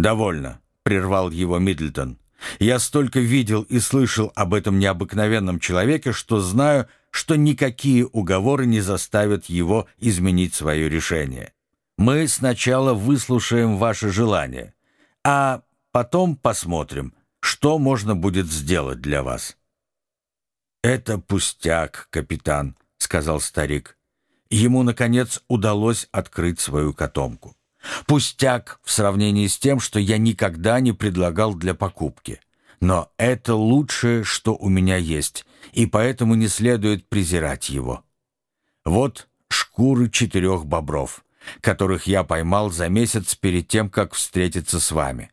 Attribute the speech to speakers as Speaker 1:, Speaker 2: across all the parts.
Speaker 1: «Довольно», — прервал его Миддлтон. «Я столько видел и слышал об этом необыкновенном человеке, что знаю, что никакие уговоры не заставят его изменить свое решение. Мы сначала выслушаем ваше желание, а потом посмотрим, что можно будет сделать для вас». «Это пустяк, капитан», — сказал старик. Ему, наконец, удалось открыть свою котомку. Пустяк в сравнении с тем, что я никогда не предлагал для покупки. Но это лучшее, что у меня есть, и поэтому не следует презирать его. Вот шкуры четырех бобров, которых я поймал за месяц перед тем, как встретиться с вами.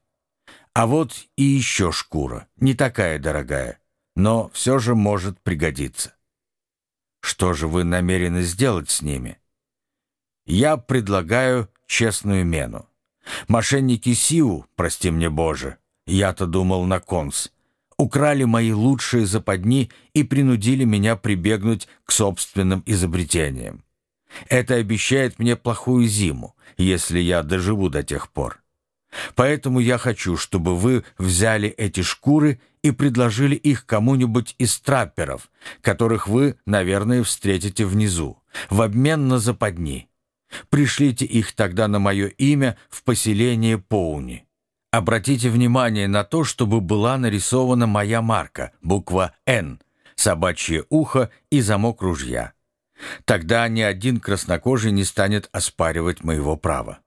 Speaker 1: А вот и еще шкура, не такая дорогая, но все же может пригодиться. Что же вы намерены сделать с ними? Я предлагаю честную мену. Мошенники Сиу, прости мне Боже, я-то думал на конс, украли мои лучшие западни и принудили меня прибегнуть к собственным изобретениям. Это обещает мне плохую зиму, если я доживу до тех пор. Поэтому я хочу, чтобы вы взяли эти шкуры и предложили их кому-нибудь из трапперов, которых вы, наверное, встретите внизу, в обмен на западни. Пришлите их тогда на мое имя в поселение Поуни. Обратите внимание на то, чтобы была нарисована моя марка, буква «Н», собачье ухо и замок ружья. Тогда ни один краснокожий не станет оспаривать моего права.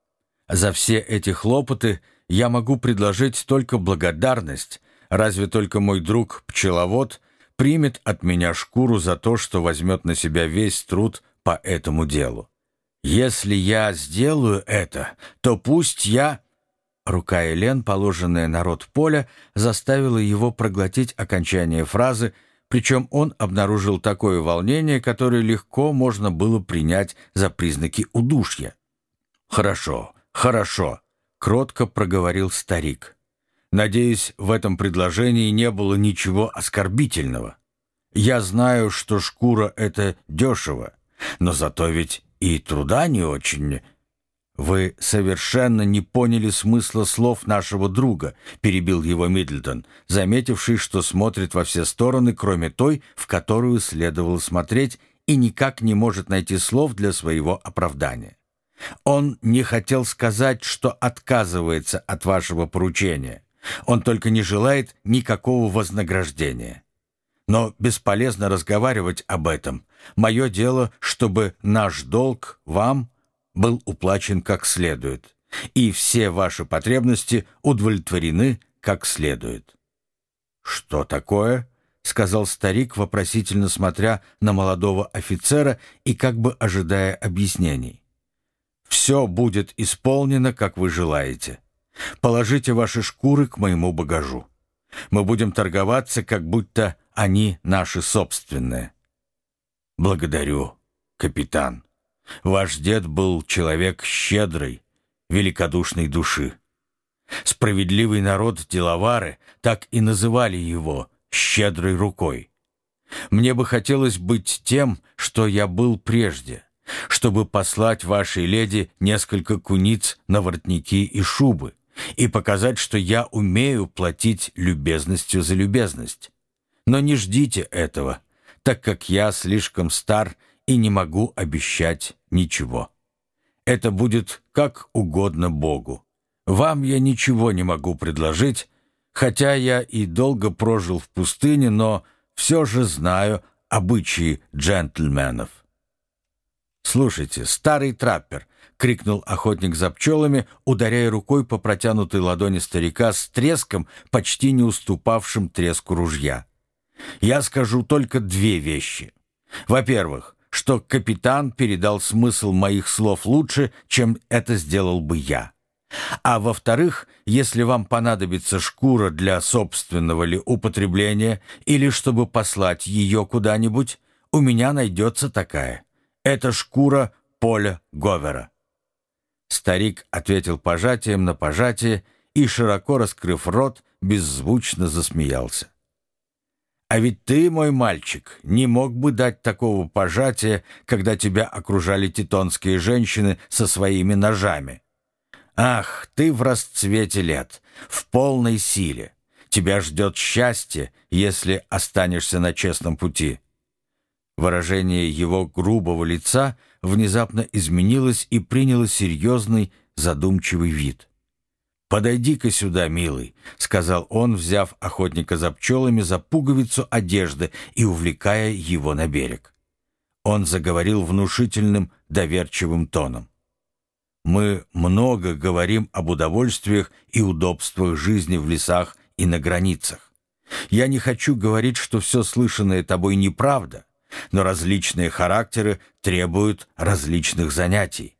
Speaker 1: За все эти хлопоты я могу предложить только благодарность, разве только мой друг-пчеловод примет от меня шкуру за то, что возьмет на себя весь труд по этому делу. Если я сделаю это, то пусть я...» Рука Элен, положенная на рот поля, заставила его проглотить окончание фразы, причем он обнаружил такое волнение, которое легко можно было принять за признаки удушья. «Хорошо, хорошо», — кротко проговорил старик. «Надеюсь, в этом предложении не было ничего оскорбительного. Я знаю, что шкура — это дешево, но зато ведь и труда не очень. Вы совершенно не поняли смысла слов нашего друга, перебил его Миддлтон, заметивший, что смотрит во все стороны, кроме той, в которую следовало смотреть, и никак не может найти слов для своего оправдания. Он не хотел сказать, что отказывается от вашего поручения. Он только не желает никакого вознаграждения. Но бесполезно разговаривать об этом. Мое дело, чтобы наш долг вам был уплачен как следует, и все ваши потребности удовлетворены как следует». «Что такое?» — сказал старик, вопросительно смотря на молодого офицера и как бы ожидая объяснений. «Все будет исполнено, как вы желаете. Положите ваши шкуры к моему багажу. Мы будем торговаться, как будто они наши собственные. Благодарю, капитан. Ваш дед был человек щедрый, великодушной души. Справедливый народ деловары так и называли его «щедрой рукой». Мне бы хотелось быть тем, что я был прежде, чтобы послать вашей леди несколько куниц на воротники и шубы и показать, что я умею платить любезностью за любезность. Но не ждите этого, так как я слишком стар и не могу обещать ничего. Это будет как угодно Богу. Вам я ничего не могу предложить, хотя я и долго прожил в пустыне, но все же знаю обычаи джентльменов. «Слушайте, старый траппер!» — крикнул охотник за пчелами, ударяя рукой по протянутой ладони старика с треском, почти не уступавшим треску ружья. Я скажу только две вещи. Во-первых, что капитан передал смысл моих слов лучше, чем это сделал бы я. А во-вторых, если вам понадобится шкура для собственного ли употребления или чтобы послать ее куда-нибудь, у меня найдется такая. Это шкура Поля Говера. Старик ответил пожатием на пожатие и, широко раскрыв рот, беззвучно засмеялся. А ведь ты, мой мальчик, не мог бы дать такого пожатия, когда тебя окружали титонские женщины со своими ножами. Ах, ты в расцвете лет, в полной силе. Тебя ждет счастье, если останешься на честном пути». Выражение его грубого лица внезапно изменилось и приняло серьезный, задумчивый вид. «Подойди-ка сюда, милый», — сказал он, взяв охотника за пчелами за пуговицу одежды и увлекая его на берег. Он заговорил внушительным, доверчивым тоном. «Мы много говорим об удовольствиях и удобствах жизни в лесах и на границах. Я не хочу говорить, что все слышанное тобой неправда, но различные характеры требуют различных занятий.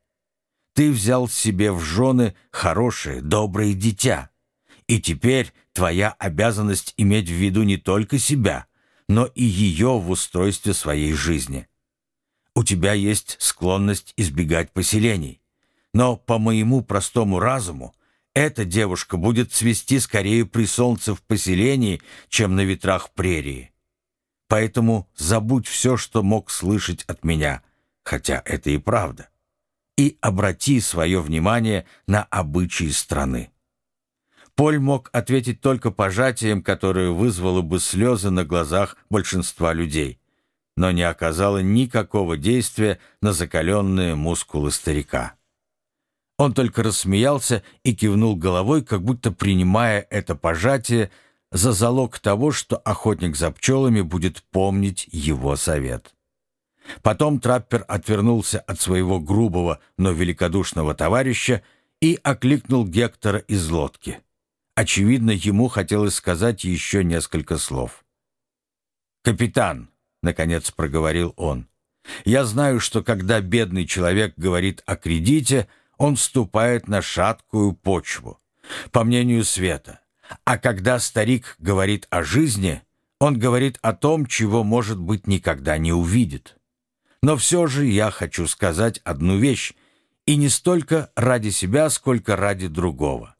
Speaker 1: Ты взял себе в жены хорошее, доброе дитя. И теперь твоя обязанность иметь в виду не только себя, но и ее в устройстве своей жизни. У тебя есть склонность избегать поселений. Но по моему простому разуму, эта девушка будет цвести скорее при солнце в поселении, чем на ветрах прерии. Поэтому забудь все, что мог слышать от меня, хотя это и правда и обрати свое внимание на обычаи страны. Поль мог ответить только пожатием, которое вызвало бы слезы на глазах большинства людей, но не оказало никакого действия на закаленные мускулы старика. Он только рассмеялся и кивнул головой, как будто принимая это пожатие за залог того, что охотник за пчелами будет помнить его совет. Потом траппер отвернулся от своего грубого, но великодушного товарища и окликнул Гектора из лодки. Очевидно, ему хотелось сказать еще несколько слов. «Капитан», — наконец проговорил он, — «я знаю, что когда бедный человек говорит о кредите, он вступает на шаткую почву, по мнению Света. А когда старик говорит о жизни, он говорит о том, чего, может быть, никогда не увидит». Но все же я хочу сказать одну вещь, и не столько ради себя, сколько ради другого.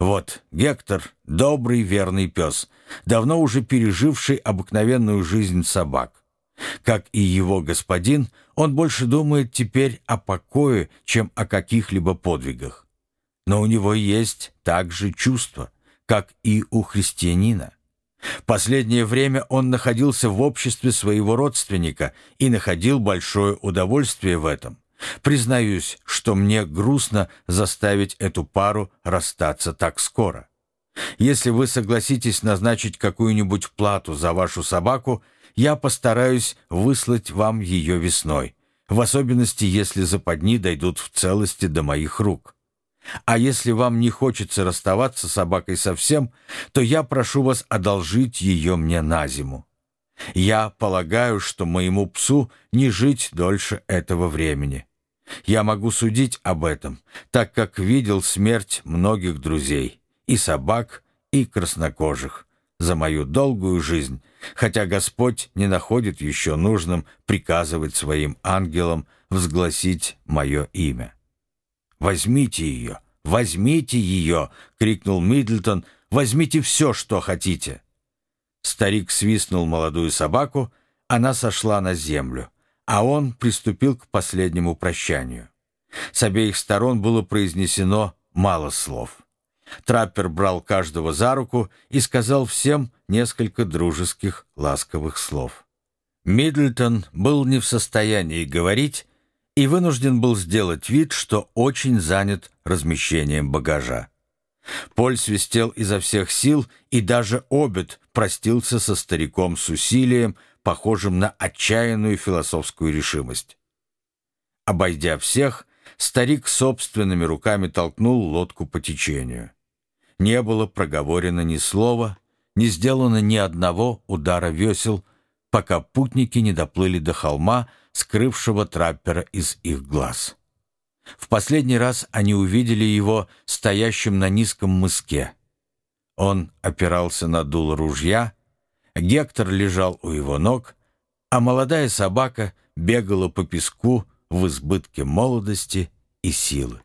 Speaker 1: Вот Гектор — добрый верный пес, давно уже переживший обыкновенную жизнь собак. Как и его господин, он больше думает теперь о покое, чем о каких-либо подвигах. Но у него есть также чувство, как и у христианина. Последнее время он находился в обществе своего родственника и находил большое удовольствие в этом. Признаюсь, что мне грустно заставить эту пару расстаться так скоро. Если вы согласитесь назначить какую-нибудь плату за вашу собаку, я постараюсь выслать вам ее весной, в особенности, если западни дойдут в целости до моих рук. А если вам не хочется расставаться с собакой совсем, то я прошу вас одолжить ее мне на зиму. Я полагаю, что моему псу не жить дольше этого времени. Я могу судить об этом, так как видел смерть многих друзей, и собак, и краснокожих, за мою долгую жизнь, хотя Господь не находит еще нужным приказывать своим ангелам взгласить мое имя. «Возьмите ее! Возьмите ее!» — крикнул Миддлтон. «Возьмите все, что хотите!» Старик свистнул молодую собаку, она сошла на землю, а он приступил к последнему прощанию. С обеих сторон было произнесено мало слов. Траппер брал каждого за руку и сказал всем несколько дружеских, ласковых слов. Миддлтон был не в состоянии говорить, и вынужден был сделать вид, что очень занят размещением багажа. Поль свистел изо всех сил, и даже обед простился со стариком с усилием, похожим на отчаянную философскую решимость. Обойдя всех, старик собственными руками толкнул лодку по течению. Не было проговорено ни слова, не сделано ни одного удара весел, пока путники не доплыли до холма, скрывшего траппера из их глаз. В последний раз они увидели его стоящим на низком мыске. Он опирался на дул ружья, Гектор лежал у его ног, а молодая собака бегала по песку в избытке молодости и силы.